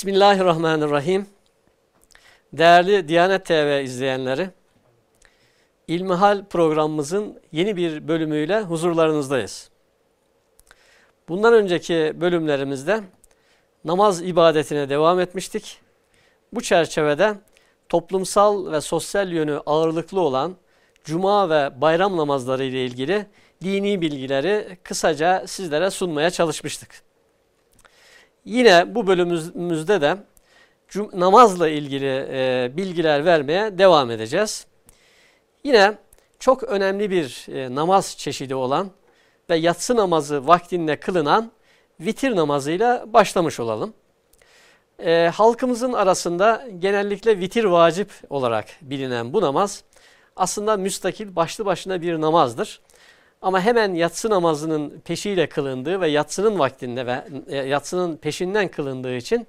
Bismillahirrahmanirrahim. Değerli Diyanet TV izleyenleri, İlmihal programımızın yeni bir bölümüyle huzurlarınızdayız. Bundan önceki bölümlerimizde namaz ibadetine devam etmiştik. Bu çerçevede toplumsal ve sosyal yönü ağırlıklı olan cuma ve bayram namazları ile ilgili dini bilgileri kısaca sizlere sunmaya çalışmıştık. Yine bu bölümümüzde de namazla ilgili e, bilgiler vermeye devam edeceğiz. Yine çok önemli bir e, namaz çeşidi olan ve yatsı namazı vaktinde kılınan vitir namazıyla başlamış olalım. E, halkımızın arasında genellikle vitir vacip olarak bilinen bu namaz aslında müstakil başlı başına bir namazdır. Ama hemen yatsı namazının peşiyle kılındığı ve yatsının vaktinde ve e, yatsının peşinden kılındığı için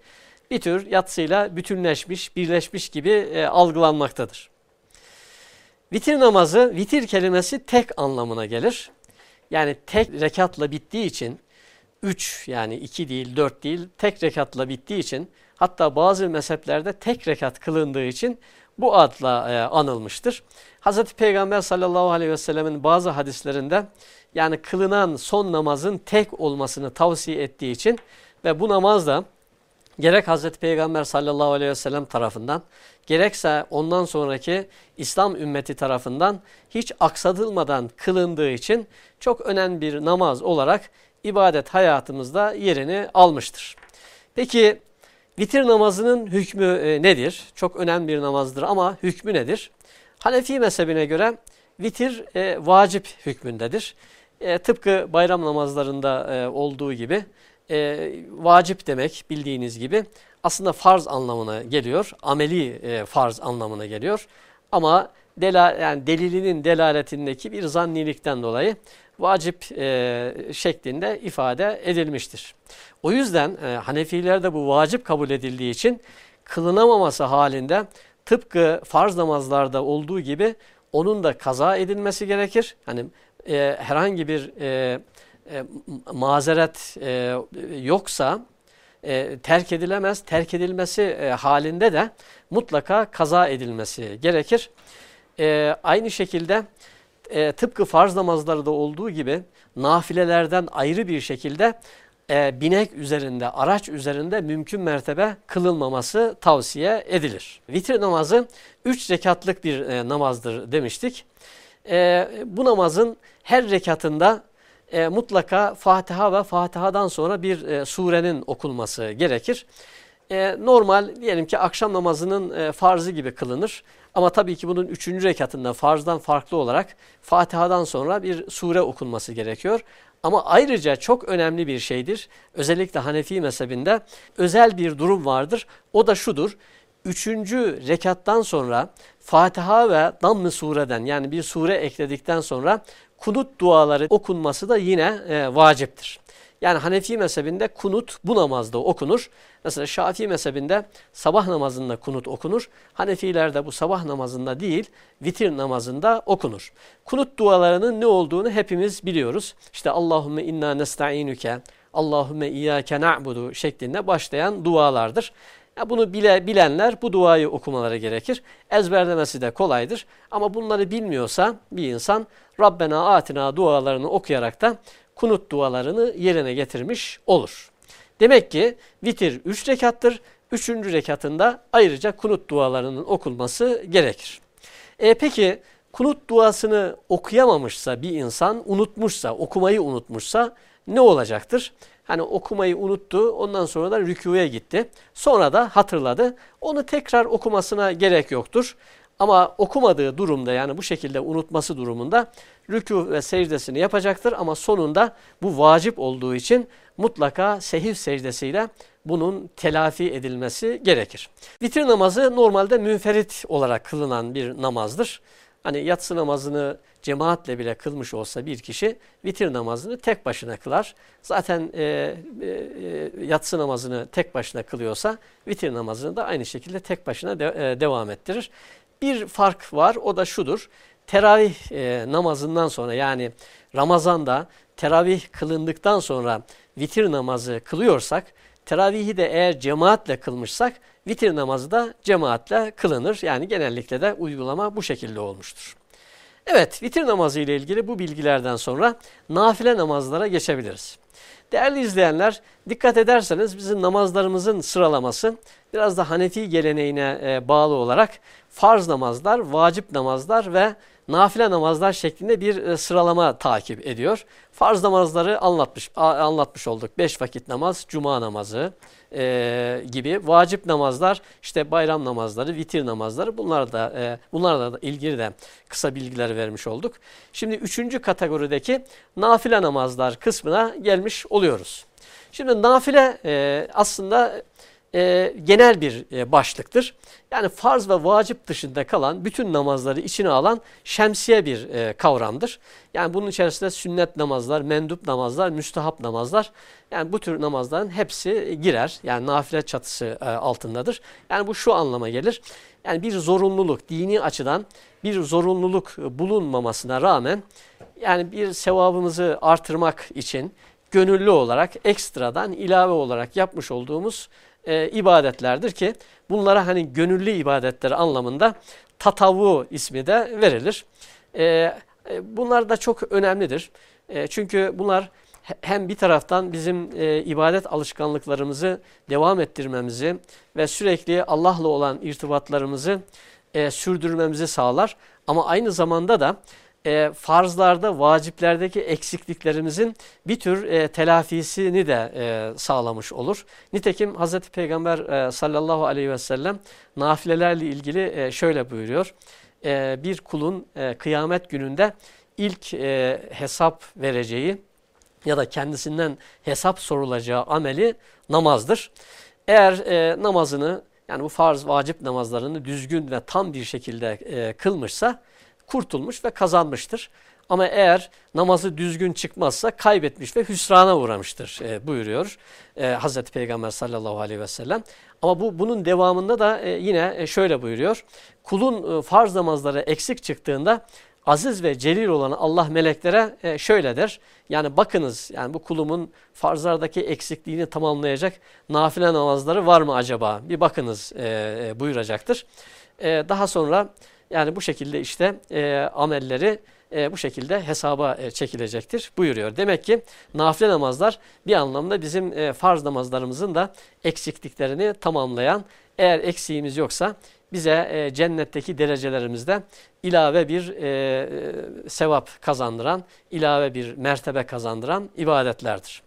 bir tür yatsıyla bütünleşmiş, birleşmiş gibi e, algılanmaktadır. Vitir namazı, vitir kelimesi tek anlamına gelir. Yani tek rekatla bittiği için, üç yani iki değil, dört değil, tek rekatla bittiği için, hatta bazı mezheplerde tek rekat kılındığı için bu adla e, anılmıştır. Hz. Peygamber sallallahu aleyhi ve sellemin bazı hadislerinde yani kılınan son namazın tek olmasını tavsiye ettiği için ve bu namaz da gerek Hz. Peygamber sallallahu aleyhi ve sellem tarafından gerekse ondan sonraki İslam ümmeti tarafından hiç aksatılmadan kılındığı için çok önemli bir namaz olarak ibadet hayatımızda yerini almıştır. Peki vitir namazının hükmü e, nedir? Çok önemli bir namazdır ama hükmü nedir? Hanefi mezhebine göre vitir e, vacip hükmündedir. E, tıpkı bayram namazlarında e, olduğu gibi e, vacip demek bildiğiniz gibi aslında farz anlamına geliyor. Ameli e, farz anlamına geliyor. Ama dela, yani delilinin delaletindeki bir zannilikten dolayı vacip e, şeklinde ifade edilmiştir. O yüzden e, Hanefilerde bu vacip kabul edildiği için kılınamaması halinde tıpkı farz namazlarda olduğu gibi onun da kaza edilmesi gerekir. Hani e, herhangi bir e, e, mazeret e, yoksa e, terk edilemez. Terk edilmesi e, halinde de mutlaka kaza edilmesi gerekir. E, aynı şekilde e, tıpkı farz namazları da olduğu gibi nafilelerden ayrı bir şekilde e, binek üzerinde, araç üzerinde mümkün mertebe kılınmaması tavsiye edilir. Vitir namazı 3 rekatlık bir e, namazdır demiştik. E, bu namazın her rekatında e, mutlaka Fatiha ve Fatiha'dan sonra bir e, surenin okunması gerekir. E, normal diyelim ki akşam namazının e, farzı gibi kılınır. Ama tabii ki bunun üçüncü rekatında farzdan farklı olarak Fatiha'dan sonra bir sure okunması gerekiyor. Ama ayrıca çok önemli bir şeydir. Özellikle Hanefi mezhebinde özel bir durum vardır. O da şudur. Üçüncü rekattan sonra Fatiha ve Damm-ı sureden yani bir sure ekledikten sonra kunut duaları okunması da yine e, vaciptir. Yani Hanefi mezhebinde kunut bu namazda okunur. Mesela Şafii mezhebinde sabah namazında kunut okunur. Hanefilerde bu sabah namazında değil, vitir namazında okunur. Kunut dualarının ne olduğunu hepimiz biliyoruz. İşte Allahümme inna nesta'inuke, Allahümme iyyâke na'budu şeklinde başlayan dualardır. Ya bunu bile, bilenler bu duayı okumaları gerekir. Ezberlemesi de kolaydır. Ama bunları bilmiyorsa bir insan Rabbena atina dualarını okuyarak da kunut dualarını yerine getirmiş olur. Demek ki vitir 3 rekattır. Üçüncü rekatında ayrıca kunut dualarının okunması gerekir. E peki kunut duasını okuyamamışsa bir insan, unutmuşsa, okumayı unutmuşsa ne olacaktır? Hani okumayı unuttu, ondan sonra da rükûya gitti. Sonra da hatırladı. Onu tekrar okumasına gerek yoktur. Ama okumadığı durumda yani bu şekilde unutması durumunda rükû ve secdesini yapacaktır. Ama sonunda bu vacip olduğu için mutlaka sehiv secdesiyle bunun telafi edilmesi gerekir. Vitir namazı normalde münferit olarak kılınan bir namazdır. Hani yatsı namazını cemaatle bile kılmış olsa bir kişi vitir namazını tek başına kılar. Zaten e, e, e, yatsı namazını tek başına kılıyorsa vitir namazını da aynı şekilde tek başına de, e, devam ettirir. Bir fark var o da şudur. Teravih e, namazından sonra yani Ramazan'da teravih kılındıktan sonra vitir namazı kılıyorsak teravihi de eğer cemaatle kılmışsak vitir namazı da cemaatle kılınır. Yani genellikle de uygulama bu şekilde olmuştur. Evet vitir namazı ile ilgili bu bilgilerden sonra nafile namazlara geçebiliriz. Değerli izleyenler dikkat ederseniz bizim namazlarımızın sıralaması biraz da Hanefi geleneğine e, bağlı olarak farz namazlar, vacip namazlar ve nafile namazlar şeklinde bir e, sıralama takip ediyor. Farz namazları anlatmış anlatmış olduk. Beş vakit namaz, cuma namazı e, gibi. Vacip namazlar, işte bayram namazları, vitir namazları bunlar da e, bunlarla da ilgili de kısa bilgiler vermiş olduk. Şimdi üçüncü kategorideki nafile namazlar kısmına gelmiş oluyoruz. Şimdi nafile e, aslında e, genel bir e, başlıktır. Yani farz ve vacip dışında kalan bütün namazları içine alan şemsiye bir e, kavramdır. Yani bunun içerisinde sünnet namazlar, mendup namazlar, müstahap namazlar yani bu tür namazların hepsi girer. Yani nafile çatısı e, altındadır. Yani bu şu anlama gelir. Yani bir zorunluluk, dini açıdan bir zorunluluk bulunmamasına rağmen yani bir sevabımızı artırmak için gönüllü olarak ekstradan ilave olarak yapmış olduğumuz e, ibadetlerdir ki bunlara hani gönüllü ibadetleri anlamında tatavu ismi de verilir. E, e, bunlar da çok önemlidir. E, çünkü bunlar hem bir taraftan bizim e, ibadet alışkanlıklarımızı devam ettirmemizi ve sürekli Allah'la olan irtibatlarımızı e, sürdürmemizi sağlar. Ama aynı zamanda da e, farzlarda, vaciplerdeki eksikliklerimizin bir tür e, telafisini de e, sağlamış olur. Nitekim Hz. Peygamber e, sallallahu aleyhi ve sellem nafilelerle ilgili e, şöyle buyuruyor. E, bir kulun e, kıyamet gününde ilk e, hesap vereceği ya da kendisinden hesap sorulacağı ameli namazdır. Eğer e, namazını yani bu farz vacip namazlarını düzgün ve tam bir şekilde e, kılmışsa kurtulmuş ve kazanmıştır. Ama eğer namazı düzgün çıkmazsa kaybetmiş ve hüsrana uğramıştır e, buyuruyor e, Hazreti Peygamber sallallahu aleyhi ve sellem. Ama bu bunun devamında da e, yine e, şöyle buyuruyor. Kulun e, farz namazları eksik çıktığında aziz ve celil olan Allah meleklere e, şöyle der. Yani bakınız yani bu kulumun farzlardaki eksikliğini tamamlayacak nafile namazları var mı acaba? Bir bakınız e, e, buyuracaktır. E, daha sonra yani bu şekilde işte e, amelleri e, bu şekilde hesaba e, çekilecektir buyuruyor. Demek ki nafile namazlar bir anlamda bizim e, farz namazlarımızın da eksikliklerini tamamlayan eğer eksiğimiz yoksa bize e, cennetteki derecelerimizde ilave bir e, sevap kazandıran, ilave bir mertebe kazandıran ibadetlerdir.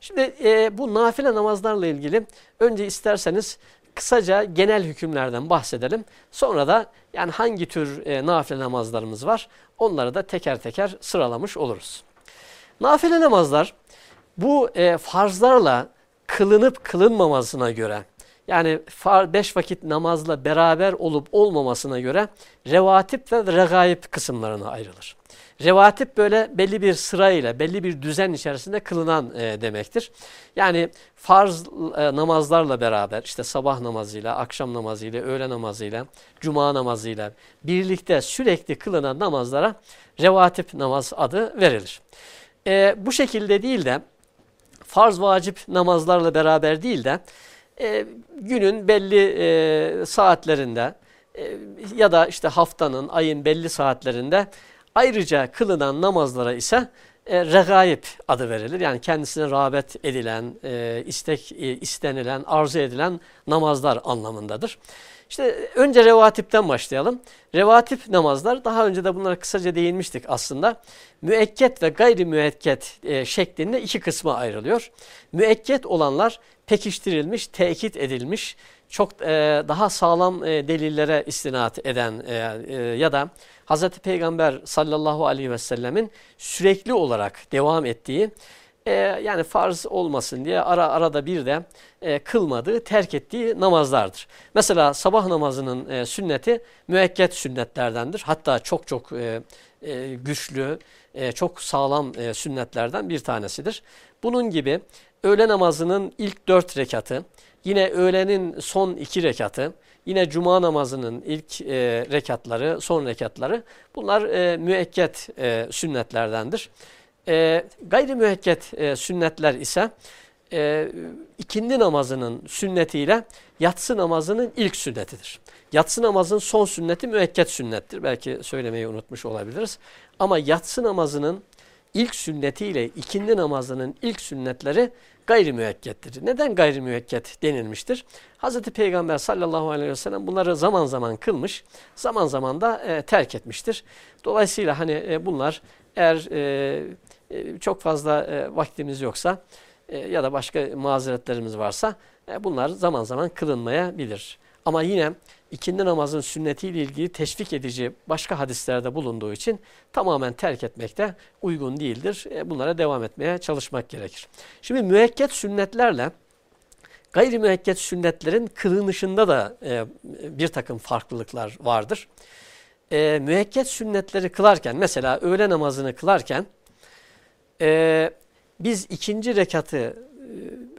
Şimdi e, bu nafile namazlarla ilgili önce isterseniz kısaca genel hükümlerden bahsedelim. Sonra da yani hangi tür e, nafile namazlarımız var onları da teker teker sıralamış oluruz. Nafile namazlar bu e, farzlarla kılınıp kılınmamasına göre yani beş vakit namazla beraber olup olmamasına göre revatip ve regaib kısımlarına ayrılır. Revatip böyle belli bir sırayla, belli bir düzen içerisinde kılınan e, demektir. Yani farz e, namazlarla beraber işte sabah namazıyla, akşam namazıyla, öğle namazıyla, cuma namazıyla birlikte sürekli kılınan namazlara revatip namaz adı verilir. E, bu şekilde değil de farz vacip namazlarla beraber değil de e, günün belli e, saatlerinde e, ya da işte haftanın, ayın belli saatlerinde ayrıca kılınan namazlara ise e, regaib adı verilir. Yani kendisine rağbet edilen, e, istek e, istenilen, arzu edilen namazlar anlamındadır. İşte önce revatipten başlayalım. Revatip namazlar daha önce de bunlara kısaca değinmiştik aslında. Müekket ve gayri müekket e, şeklinde iki kısma ayrılıyor. Müekket olanlar pekiştirilmiş, tekit edilmiş, çok e, daha sağlam e, delillere istinat eden e, e, ya da Hz. Peygamber sallallahu aleyhi ve sellemin sürekli olarak devam ettiği e, yani farz olmasın diye ara arada bir de e, kılmadığı, terk ettiği namazlardır. Mesela sabah namazının e, sünneti müekket sünnetlerdendir. Hatta çok çok e, e, güçlü, e, çok sağlam e, sünnetlerden bir tanesidir. Bunun gibi öğle namazının ilk dört rekatı, yine öğlenin son iki rekatı, yine cuma namazının ilk e, rekatları, son rekatları bunlar e, müekket e, sünnetlerdendir. E, gayri müekket e, sünnetler ise e, ikindi namazının sünnetiyle yatsı namazının ilk sünnetidir. Yatsı namazının son sünneti müekket sünnettir. Belki söylemeyi unutmuş olabiliriz. Ama yatsı namazının ilk sünnetiyle ikindi namazının ilk sünnetleri gayri müekkettir. Neden gayri müekket denilmiştir? Hz. Peygamber sallallahu aleyhi ve sellem bunları zaman zaman kılmış, zaman zaman da e, terk etmiştir. Dolayısıyla hani e, bunlar eğer e, e, çok fazla e, vaktimiz yoksa e, ya da başka mazeretlerimiz varsa e, bunlar zaman zaman kılınmayabilir. Ama yine ikindi namazın sünnetiyle ilgili teşvik edici başka hadislerde bulunduğu için tamamen terk etmek de uygun değildir. E, bunlara devam etmeye çalışmak gerekir. Şimdi müekket sünnetlerle gayri müekket sünnetlerin kılınışında da e, bir takım farklılıklar vardır. E, müekket sünnetleri kılarken mesela öğle namazını kılarken e, biz ikinci rekatı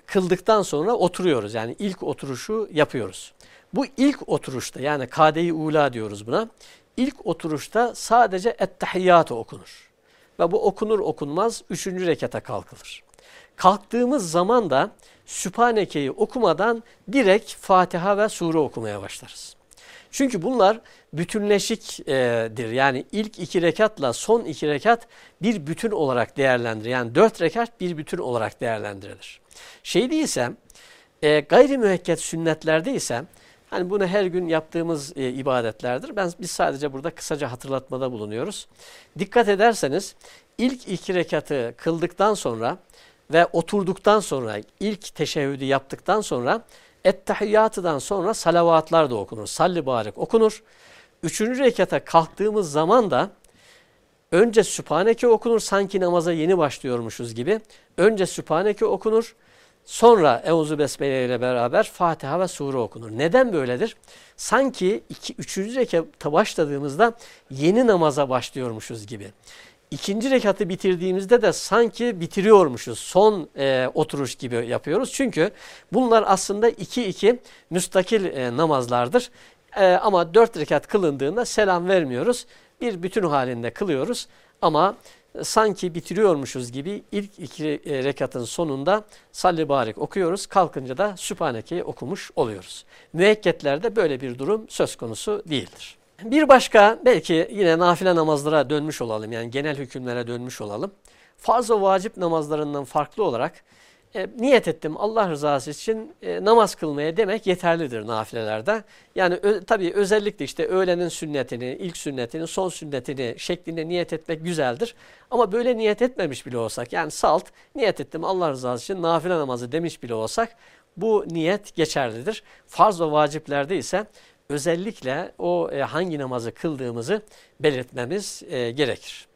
kıldıktan sonra oturuyoruz. Yani ilk oturuşu yapıyoruz. Bu ilk oturuşta yani kade-i ula diyoruz buna. İlk oturuşta sadece ettehiyyatı okunur. Ve bu okunur okunmaz üçüncü rekata kalkılır. Kalktığımız zaman da Sübhaneke'yi okumadan direkt Fatiha ve sure okumaya başlarız. Çünkü bunlar bütünleşikdir. Yani ilk iki rekatla son iki rekat bir bütün olarak değerlendirilir. Yani dört rekat bir bütün olarak değerlendirilir. Şey değilse, e, gayri sünnetlerde ise Hani bunu her gün yaptığımız e, ibadetlerdir. Ben biz sadece burada kısaca hatırlatmada bulunuyoruz. Dikkat ederseniz ilk iki rekatı kıldıktan sonra ve oturduktan sonra ilk teşehhüdü yaptıktan sonra ettehiyyatıdan sonra salavatlar da okunur. Salli barik okunur. Üçüncü rekata kalktığımız zaman da önce Sübhaneke okunur sanki namaza yeni başlıyormuşuz gibi. Önce Sübhaneke okunur. Sonra Euzu Besmele ile beraber Fatiha ve Sure okunur. Neden böyledir? Sanki iki, üçüncü rekata başladığımızda yeni namaza başlıyormuşuz gibi. İkinci rekatı bitirdiğimizde de sanki bitiriyormuşuz. Son e, oturuş gibi yapıyoruz. Çünkü bunlar aslında iki iki müstakil e, namazlardır. E, ama dört rekat kılındığında selam vermiyoruz. Bir bütün halinde kılıyoruz. Ama sanki bitiriyormuşuz gibi ilk iki e, rekatın sonunda salli barik okuyoruz. Kalkınca da Sübhaneke'yi okumuş oluyoruz. Müekketlerde böyle bir durum söz konusu değildir. Bir başka belki yine nafile namazlara dönmüş olalım yani genel hükümlere dönmüş olalım. Farz ve vacip namazlarından farklı olarak e, niyet ettim Allah rızası için e, namaz kılmaya demek yeterlidir nafilelerde. Yani ö, tabii özellikle işte öğlenin sünnetini, ilk sünnetini, son sünnetini şeklinde niyet etmek güzeldir. Ama böyle niyet etmemiş bile olsak yani salt niyet ettim Allah rızası için nafile namazı demiş bile olsak bu niyet geçerlidir. Farz ve vaciplerde ise özellikle o e, hangi namazı kıldığımızı belirtmemiz e, gerekir.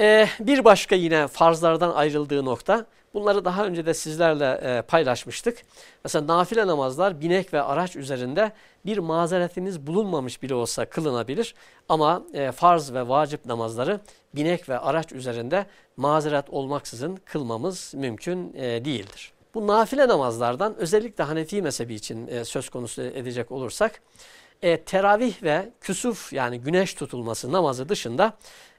E, bir başka yine farzlardan ayrıldığı nokta Bunları daha önce de sizlerle e, paylaşmıştık. Mesela nafile namazlar binek ve araç üzerinde bir mazeretimiz bulunmamış bile olsa kılınabilir. Ama e, farz ve vacip namazları binek ve araç üzerinde mazeret olmaksızın kılmamız mümkün e, değildir. Bu nafile namazlardan özellikle Hanefi mezhebi için e, söz konusu edecek olursak e, teravih ve küsuf yani güneş tutulması namazı dışında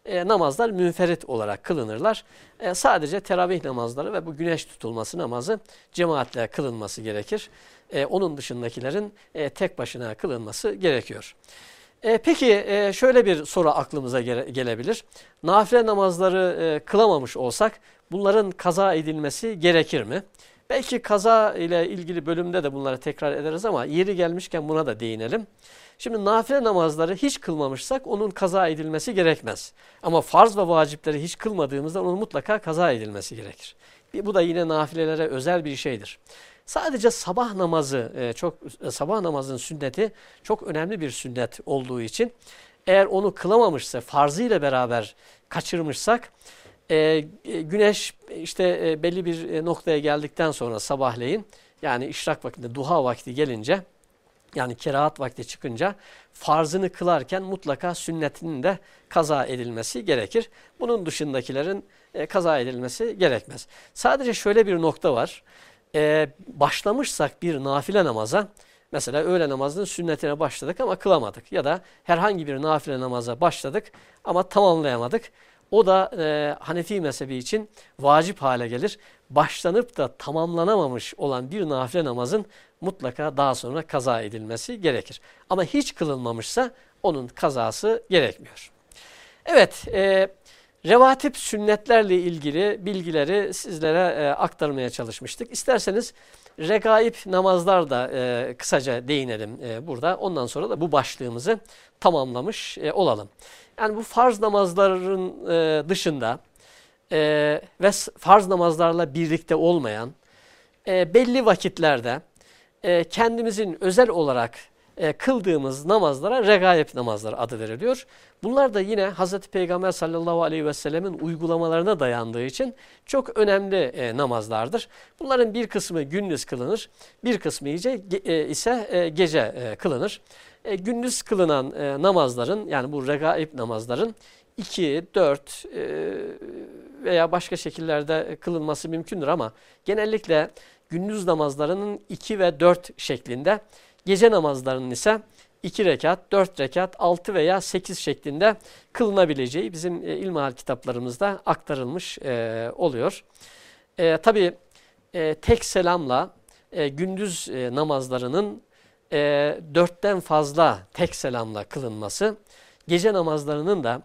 e, namazlar münferit olarak kılınırlar. E, sadece teravih namazları ve bu güneş tutulması namazı cemaatle kılınması gerekir. E, onun dışındakilerin e, tek başına kılınması gerekiyor. E, peki e, şöyle bir soru aklımıza gele, gelebilir. Nafile namazları e, kılamamış olsak bunların kaza edilmesi gerekir mi? Belki kaza ile ilgili bölümde de bunları tekrar ederiz ama yeri gelmişken buna da değinelim. Şimdi nafile namazları hiç kılmamışsak onun kaza edilmesi gerekmez. Ama farz ve vacipleri hiç kılmadığımızda onun mutlaka kaza edilmesi gerekir. Bu da yine nafilelere özel bir şeydir. Sadece sabah namazı e, çok e, sabah namazın sünneti çok önemli bir sünnet olduğu için eğer onu kılamamışsa farzıyla beraber kaçırmışsak e, güneş işte belli bir noktaya geldikten sonra sabahleyin yani işrak vaktinde duha vakti gelince yani kerahat vakti çıkınca farzını kılarken mutlaka sünnetinin de kaza edilmesi gerekir. Bunun dışındakilerin e, kaza edilmesi gerekmez. Sadece şöyle bir nokta var. E, başlamışsak bir nafile namaza, mesela öğle namazının sünnetine başladık ama kılamadık. Ya da herhangi bir nafile namaza başladık ama tamamlayamadık. O da e, Hanefi mezhebi için vacip hale gelir. Başlanıp da tamamlanamamış olan bir nafile namazın mutlaka daha sonra kaza edilmesi gerekir. Ama hiç kılınmamışsa onun kazası gerekmiyor. Evet, e, revatip sünnetlerle ilgili bilgileri sizlere e, aktarmaya çalışmıştık. İsterseniz regaib namazlar da e, kısaca değinelim e, burada. Ondan sonra da bu başlığımızı tamamlamış e, olalım. Yani bu farz namazların e, dışında e, ve farz namazlarla birlikte olmayan e, belli vakitlerde e, kendimizin özel olarak e, kıldığımız namazlara regaib namazları adı veriliyor. Bunlar da yine Hz. Peygamber sallallahu aleyhi ve sellemin uygulamalarına dayandığı için çok önemli e, namazlardır. Bunların bir kısmı gündüz kılınır, bir kısmı ise, e, ise e, gece e, kılınır. E, gündüz kılınan e, namazların yani bu regaib namazların 2, 4 e, veya başka şekillerde kılınması mümkündür ama genellikle gündüz namazlarının 2 ve 4 şeklinde, gece namazlarının ise 2 rekat, 4 rekat, 6 veya 8 şeklinde kılınabileceği bizim e, ilmihal kitaplarımızda aktarılmış e, oluyor. E, Tabi e, tek selamla e, gündüz e, namazlarının e, dörtten fazla tek selamla kılınması, gece namazlarının da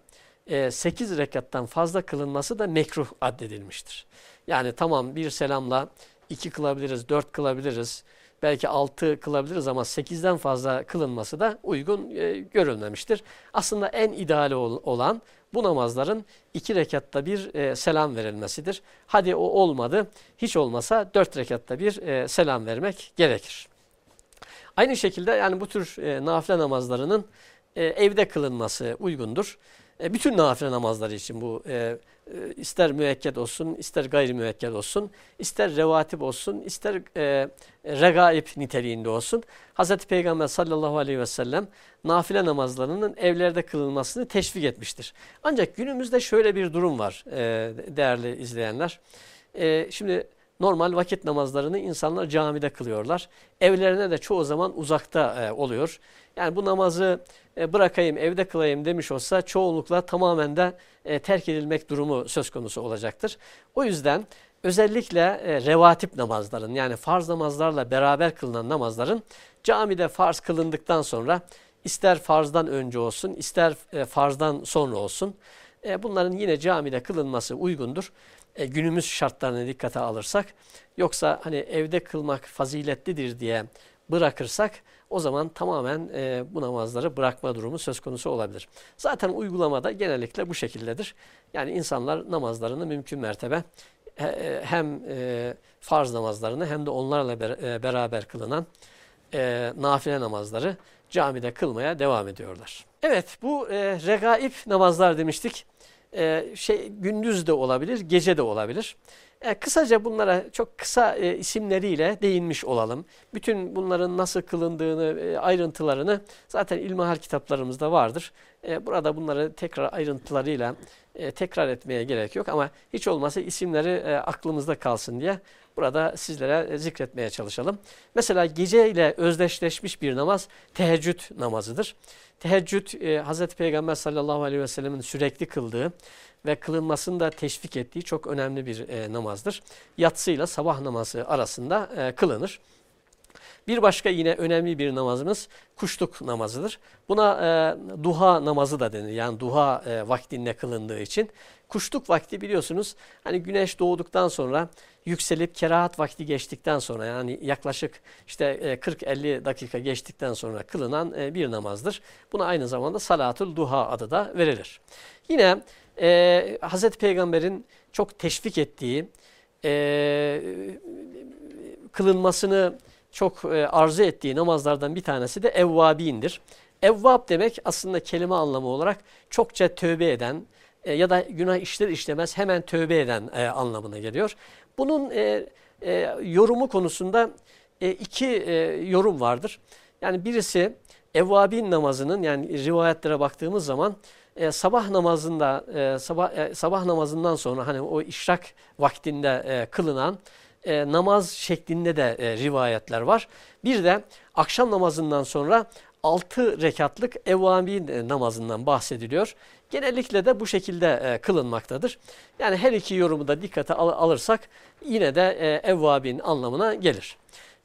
e, 8 rekattan fazla kılınması da mekruh addedilmiştir. Yani tamam bir selamla 2 kılabiliriz, 4 kılabiliriz, belki 6 kılabiliriz ama 8'den fazla kılınması da uygun e, görülmemiştir. Aslında en ideali ol, olan bu namazların 2 rekatta bir e, selam verilmesidir. Hadi o olmadı, hiç olmasa 4 rekatta bir e, selam vermek gerekir. Aynı şekilde yani bu tür e, nafile namazlarının e, evde kılınması uygundur. E, bütün nafile namazları için bu e, e, ister müekket olsun, ister gayri olsun, ister revatip olsun, ister e, regaib niteliğinde olsun. Hz. Peygamber sallallahu aleyhi ve sellem nafile namazlarının evlerde kılınmasını teşvik etmiştir. Ancak günümüzde şöyle bir durum var e, değerli izleyenler. E, şimdi normal vakit namazlarını insanlar camide kılıyorlar. Evlerine de çoğu zaman uzakta e, oluyor. Yani bu namazı e, bırakayım evde kılayım demiş olsa çoğunlukla tamamen de e, terk edilmek durumu söz konusu olacaktır. O yüzden özellikle e, revatip namazların yani farz namazlarla beraber kılınan namazların camide farz kılındıktan sonra ister farzdan önce olsun ister e, farzdan sonra olsun e, bunların yine camide kılınması uygundur. E, günümüz şartlarına dikkate alırsak yoksa hani evde kılmak faziletlidir diye bırakırsak o zaman tamamen e, bu namazları bırakma durumu söz konusu olabilir. Zaten uygulamada genellikle bu şekildedir. Yani insanlar namazlarını mümkün mertebe e, hem e, farz namazlarını hem de onlarla ber, e, beraber kılınan e, nafile namazları camide kılmaya devam ediyorlar. Evet bu e, regaib namazlar demiştik. E, şey gündüz de olabilir, gece de olabilir. E, kısaca bunlara çok kısa e, isimleriyle değinmiş olalım. Bütün bunların nasıl kılındığını, e, ayrıntılarını zaten ilmihal kitaplarımızda vardır. E, burada bunları tekrar ayrıntılarıyla e, tekrar etmeye gerek yok ama hiç olmazsa isimleri e, aklımızda kalsın diye burada sizlere e, zikretmeye çalışalım. Mesela gece ile özdeşleşmiş bir namaz teheccüd namazıdır. Teheccüd e, Hz. Peygamber sallallahu aleyhi ve sellemin sürekli kıldığı ve kılınmasını da teşvik ettiği çok önemli bir e, namazdır. Yatsıyla sabah namazı arasında e, kılınır. Bir başka yine önemli bir namazımız kuşluk namazıdır. Buna e, duha namazı da denir. Yani duha e, vaktinde kılındığı için. Kuşluk vakti biliyorsunuz hani güneş doğduktan sonra yükselip kerahat vakti geçtikten sonra yani yaklaşık işte e, 40-50 dakika geçtikten sonra kılınan e, bir namazdır. Buna aynı zamanda salatul duha adı da verilir. Yine e, Hz. Peygamber'in çok teşvik ettiği e, kılınmasını çok e, arzu ettiği namazlardan bir tanesi de evvabindir. Evvab demek aslında kelime anlamı olarak çokça tövbe eden e, ya da günah işler işlemez hemen tövbe eden e, anlamına geliyor. Bunun e, yorumu konusunda iki yorum vardır. Yani birisi evvabin namazının yani rivayetlere baktığımız zaman e, sabah namazında e, sabah e, sabah namazından sonra hani o işrak vaktinde e, kılınan e, namaz şeklinde de e, rivayetler var. Bir de akşam namazından sonra 6 rekatlık evvabin namazından bahsediliyor. genellikle de bu şekilde e, kılınmaktadır. Yani her iki yorumu da dikkate al alırsak yine de e, evvabin anlamına gelir.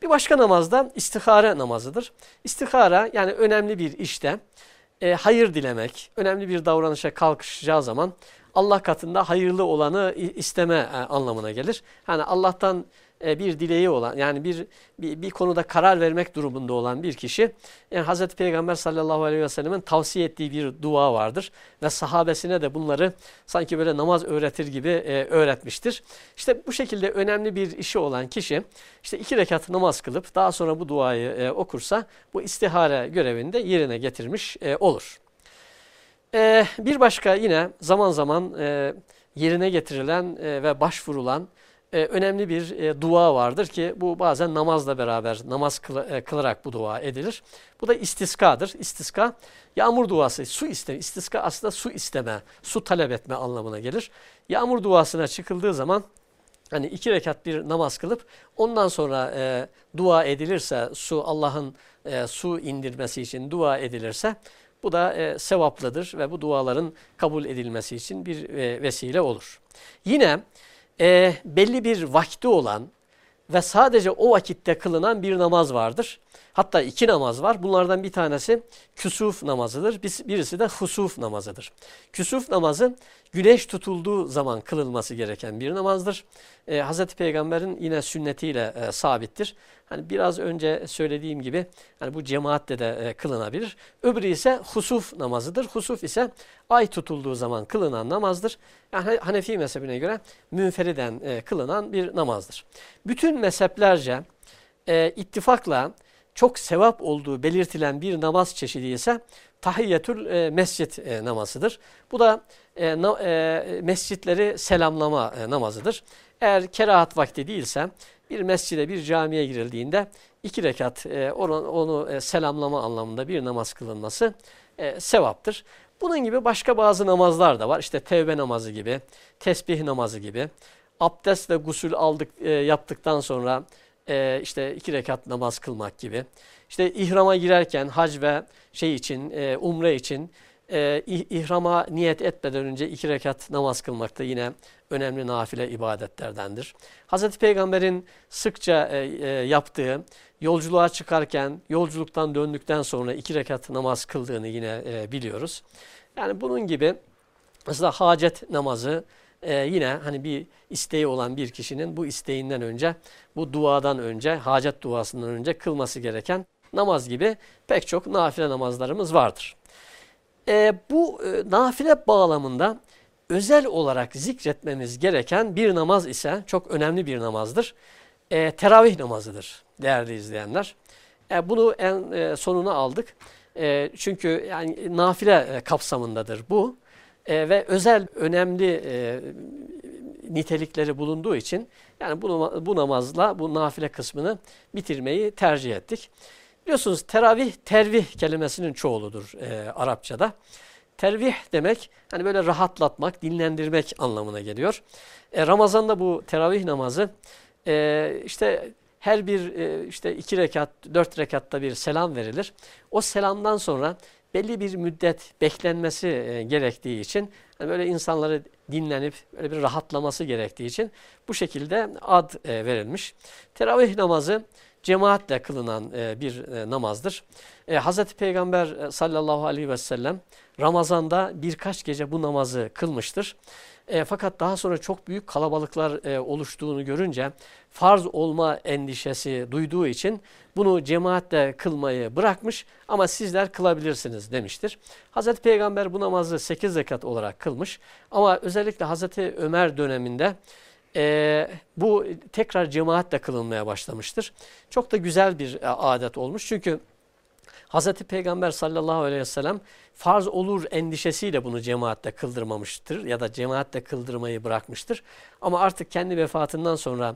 Bir başka namaz da istihare namazıdır. İstihara yani önemli bir işte e, hayır dilemek, önemli bir davranışa kalkışacağı zaman Allah katında hayırlı olanı isteme e, anlamına gelir. Hani Allah'tan bir dileği olan yani bir, bir, bir konuda karar vermek durumunda olan bir kişi yani Hz. Peygamber sallallahu aleyhi ve sellemin tavsiye ettiği bir dua vardır ve sahabesine de bunları sanki böyle namaz öğretir gibi e, öğretmiştir. İşte bu şekilde önemli bir işi olan kişi işte iki rekat namaz kılıp daha sonra bu duayı e, okursa bu istihare görevini de yerine getirmiş e, olur. E, bir başka yine zaman zaman e, yerine getirilen e, ve başvurulan e, önemli bir e, dua vardır ki bu bazen namazla beraber namaz kıl, e, kılarak bu dua edilir. Bu da istiskadır. İstiska yağmur duası, su isteme. İstiska aslında su isteme, su talep etme anlamına gelir. Yağmur duasına çıkıldığı zaman hani iki rekat bir namaz kılıp ondan sonra e, dua edilirse su Allah'ın e, su indirmesi için dua edilirse bu da e, sevaplıdır ve bu duaların kabul edilmesi için bir e, vesile olur. Yine e, belli bir vakti olan ve sadece o vakitte kılınan bir namaz vardır. Hatta iki namaz var. Bunlardan bir tanesi küsuf namazıdır. Birisi de husuf namazıdır. Küsuf namazı güneş tutulduğu zaman kılınması gereken bir namazdır. Ee, Hz. Peygamber'in yine sünnetiyle e, sabittir. Hani biraz önce söylediğim gibi hani bu cemaatle de e, kılınabilir. Öbürü ise husuf namazıdır. Husuf ise ay tutulduğu zaman kılınan namazdır. Yani Hanefi mezhebine göre münferiden e, kılınan bir namazdır. Bütün mezheplerce e, ittifakla çok sevap olduğu belirtilen bir namaz çeşidi ise tahiyyetül e, mescit e, namazıdır. Bu da e, na, e, mescitleri selamlama e, namazıdır. Eğer kerahat vakti değilse bir mescide bir camiye girildiğinde iki rekat e, onu, onu e, selamlama anlamında bir namaz kılınması e, sevaptır. Bunun gibi başka bazı namazlar da var. İşte tevbe namazı gibi, tesbih namazı gibi. Abdest ve gusül aldık, e, yaptıktan sonra e, işte iki rekat namaz kılmak gibi. İşte ihrama girerken hac ve şey için, e, umre için e, ihrama niyet etmeden önce iki rekat namaz kılmak da yine önemli nafile ibadetlerdendir. Hz. Peygamber'in sıkça e, e, yaptığı yolculuğa çıkarken, yolculuktan döndükten sonra iki rekat namaz kıldığını yine e, biliyoruz. Yani bunun gibi mesela hacet namazı, e, yine hani bir isteği olan bir kişinin bu isteğinden önce, bu duadan önce, hacet duasından önce kılması gereken namaz gibi pek çok nafile namazlarımız vardır. E, bu e, nafile bağlamında özel olarak zikretmemiz gereken bir namaz ise çok önemli bir namazdır. E, teravih namazıdır değerli izleyenler. E, bunu en e, sonuna aldık. E, çünkü yani nafile e, kapsamındadır bu e, ve özel önemli e, nitelikleri bulunduğu için yani bu, bu namazla bu nafile kısmını bitirmeyi tercih ettik. Biliyorsunuz teravih, tervih kelimesinin çoğuludur e, Arapçada. Tervih demek hani böyle rahatlatmak, dinlendirmek anlamına geliyor. E, Ramazan'da bu teravih namazı e, işte her bir e, işte iki rekat, dört rekatta bir selam verilir. O selamdan sonra belli bir müddet beklenmesi e, gerektiği için yani böyle insanları dinlenip böyle bir rahatlaması gerektiği için bu şekilde ad e, verilmiş. Teravih namazı cemaatle kılınan e, bir e, namazdır. E, Hz. Peygamber e, sallallahu aleyhi ve sellem Ramazan'da birkaç gece bu namazı kılmıştır. Fakat daha sonra çok büyük kalabalıklar oluştuğunu görünce farz olma endişesi duyduğu için bunu cemaatle kılmayı bırakmış ama sizler kılabilirsiniz demiştir. Hazreti Peygamber bu namazı 8 rekat olarak kılmış ama özellikle Hazreti Ömer döneminde e, bu tekrar cemaatle kılınmaya başlamıştır. Çok da güzel bir e, adet olmuş çünkü Hz. Peygamber sallallahu aleyhi ve sellem farz olur endişesiyle bunu cemaatle kıldırmamıştır ya da cemaatle kıldırmayı bırakmıştır. Ama artık kendi vefatından sonra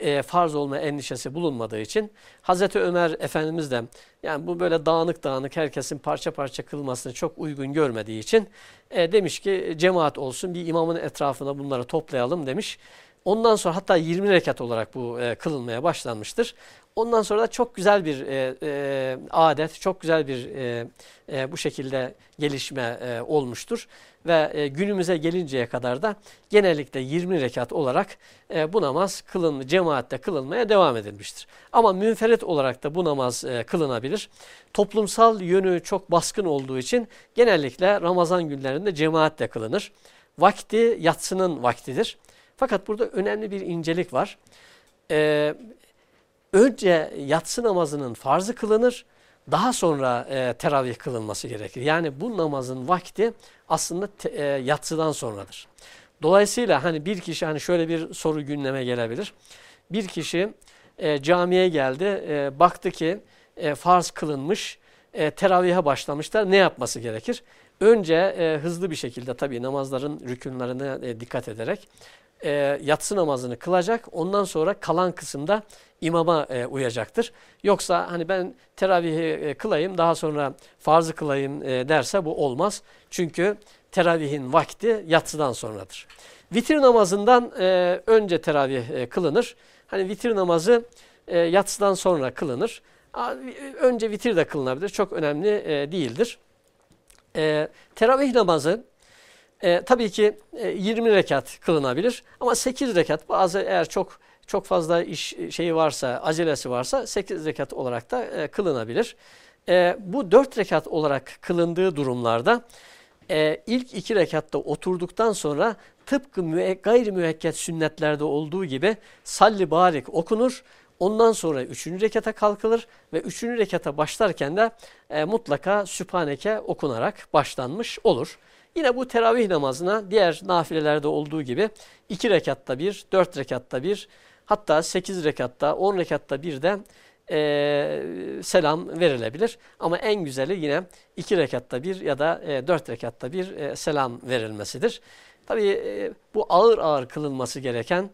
e, farz olma endişesi bulunmadığı için Hazreti Ömer Efendimiz de yani bu böyle dağınık dağınık herkesin parça parça kılmasını çok uygun görmediği için e, demiş ki cemaat olsun bir imamın etrafına bunları toplayalım demiş. Ondan sonra hatta 20 rekat olarak bu e, kılınmaya başlanmıştır. Ondan sonra da çok güzel bir e, e, adet, çok güzel bir e, e, bu şekilde gelişme e, olmuştur. Ve e, günümüze gelinceye kadar da genellikle 20 rekat olarak e, bu namaz kılın, cemaatte kılınmaya devam edilmiştir. Ama münferit olarak da bu namaz e, kılınabilir. Toplumsal yönü çok baskın olduğu için genellikle Ramazan günlerinde cemaatle kılınır. Vakti yatsının vaktidir. Fakat burada önemli bir incelik var. Ee, önce yatsı namazının farzı kılınır, daha sonra e, teravih kılınması gerekir. Yani bu namazın vakti aslında te, e, yatsıdan sonradır. Dolayısıyla hani bir kişi hani şöyle bir soru gündeme gelebilir. Bir kişi e, camiye geldi, e, baktı ki e, farz kılınmış, e, teravihe başlamışlar. Ne yapması gerekir? Önce e, hızlı bir şekilde tabii namazların rükünlerine e, dikkat ederek e, yatsı namazını kılacak. Ondan sonra kalan kısımda imama e, uyacaktır. Yoksa hani ben teravihi e, kılayım daha sonra farzı kılayım e, derse bu olmaz. Çünkü teravihin vakti yatsıdan sonradır. Vitir namazından e, önce teravih e, kılınır. Hani vitir namazı e, yatsıdan sonra kılınır. Önce vitir de kılınabilir. Çok önemli e, değildir. E, teravih namazı e, tabii ki e, 20 rekat kılınabilir ama 8 rekat bazı eğer çok çok fazla iş şeyi varsa, acelesi varsa 8 rekat olarak da e, kılınabilir. E, bu 4 rekat olarak kılındığı durumlarda e, ilk 2 rekatta oturduktan sonra tıpkı müe, gayri müekket sünnetlerde olduğu gibi salli barik okunur. Ondan sonra üçüncü rekata kalkılır ve üçüncü rekata başlarken de e, mutlaka Sübhaneke okunarak başlanmış olur. Yine bu teravih namazına diğer nafilelerde olduğu gibi iki rekatta bir, dört rekatta bir, hatta sekiz rekatta, on rekatta bir de e, selam verilebilir. Ama en güzeli yine iki rekatta bir ya da e, dört rekatta bir e, selam verilmesidir. Tabii e, bu ağır ağır kılınması gereken,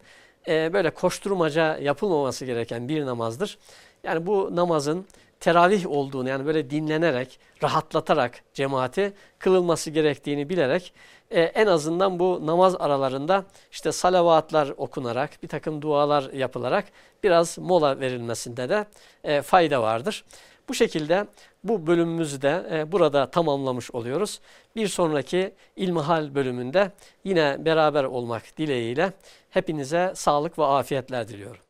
e, böyle koşturmaca yapılmaması gereken bir namazdır. Yani bu namazın teravih olduğunu yani böyle dinlenerek, rahatlatarak cemaati kılınması gerektiğini bilerek e, en azından bu namaz aralarında işte salavatlar okunarak, bir takım dualar yapılarak biraz mola verilmesinde de e, fayda vardır. Bu şekilde bu bölümümüzü de e, burada tamamlamış oluyoruz. Bir sonraki İlmihal bölümünde yine beraber olmak dileğiyle hepinize sağlık ve afiyetler diliyorum.